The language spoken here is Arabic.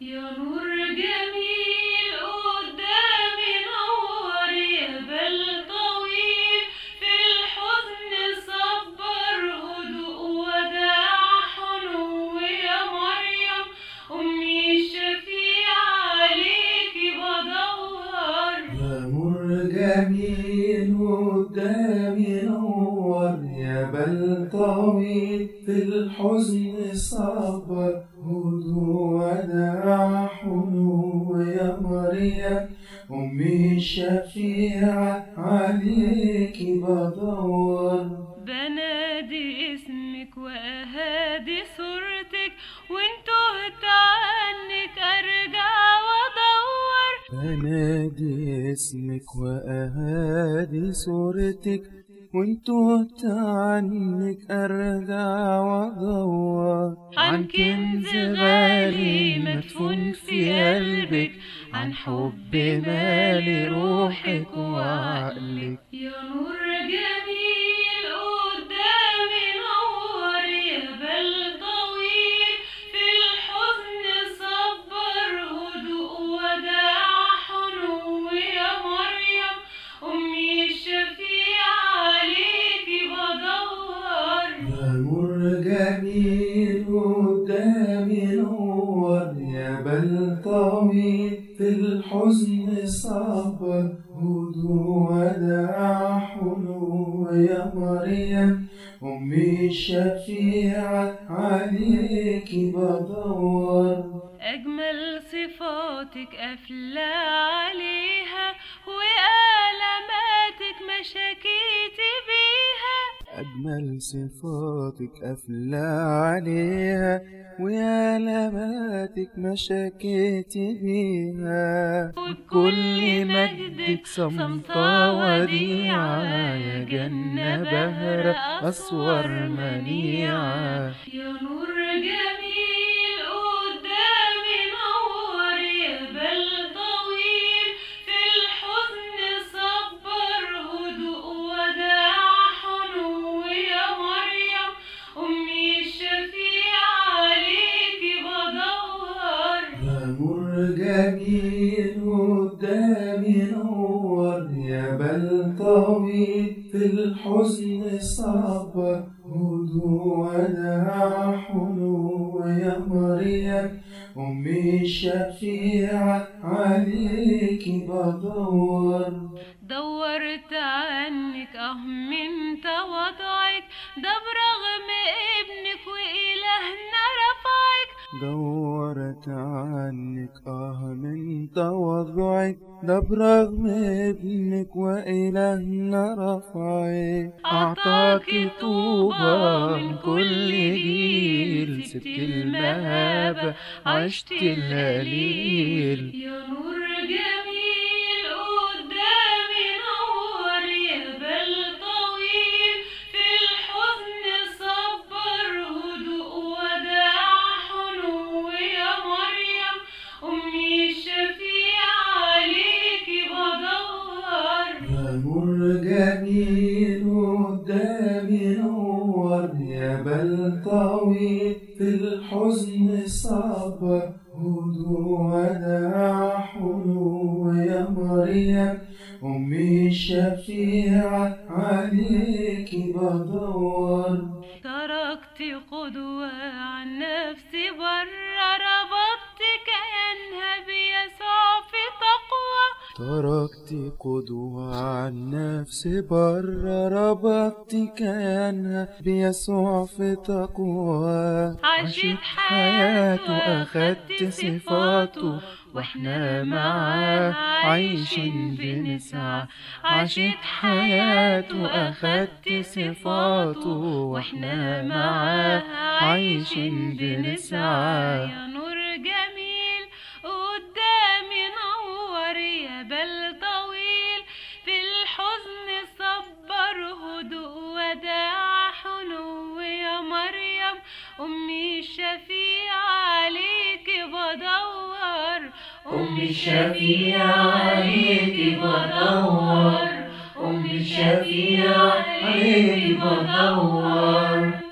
يا نور جميل قدامي نور يا بال طويل. في الحزن صبر هدوء وداع حنو مريم. أمي الشفيعة عليكي بدور يا نور جميل قدامي نور يا بل طويل. في الحزن صبر هدوء وداع حنو يا مريم أمي الشفيعة عليكي بدور. بنادي اسمك وأهادي صورتك وإن تهت عنك أرجع وأدور. بنادي اسمك وأهادي صورتك وإن تهت عنك أرجع وأدور عن كنز غالي مدفون في قلبك. عن حب مالي روحك وعقلك. يا نور الحزن صبر هدوء وداع حنو يا مريم. أمي الشفيعة عليكي بدور. أجمل صفاتك أفلى عليها. أجمل صفاتك أفلى عليها ويا لماتك ما شكيت بيها وكل مجدك صمتة وديعة يا جنة بهرة أسور منيعة يا نور جميل جميل قدامي نور يا بل طويل في الحزن صبر هدوء وداع حنو يا مريم أمي الشفيعة عليكي بدور. دورت عنك آه من تواضعك ده برغم ابنك وإلهنا رفعك دورت عنك آه من تواضعك ده برغم ابنك وإلهنا رفعك أعطاك طوبى من كل جيل سبت المهابة عشت الهليل. يا نور جميل نور جميل قدامي نور يا بل طويل في الحزن صبر هدوء وداع حنو يا مريم. أمي الشفيعة عليكي بدور. تركت قدوة عن نفسي برا. تركت قدوة عن نفسي برا ربطت كيانها بيسوع في تقوى. عشت حياته أخدت صفاته وإحنا معاه عايشين بنسعى. عشت حياته أخدت صفاته وإحنا معاه عايشين بنسعى. هدوء وداع حنو يا مريم. أمي الشفيعة عليكي بدور. أمي الشفيعة عليكي بدور. أمي الشفيعة عليكي بدور.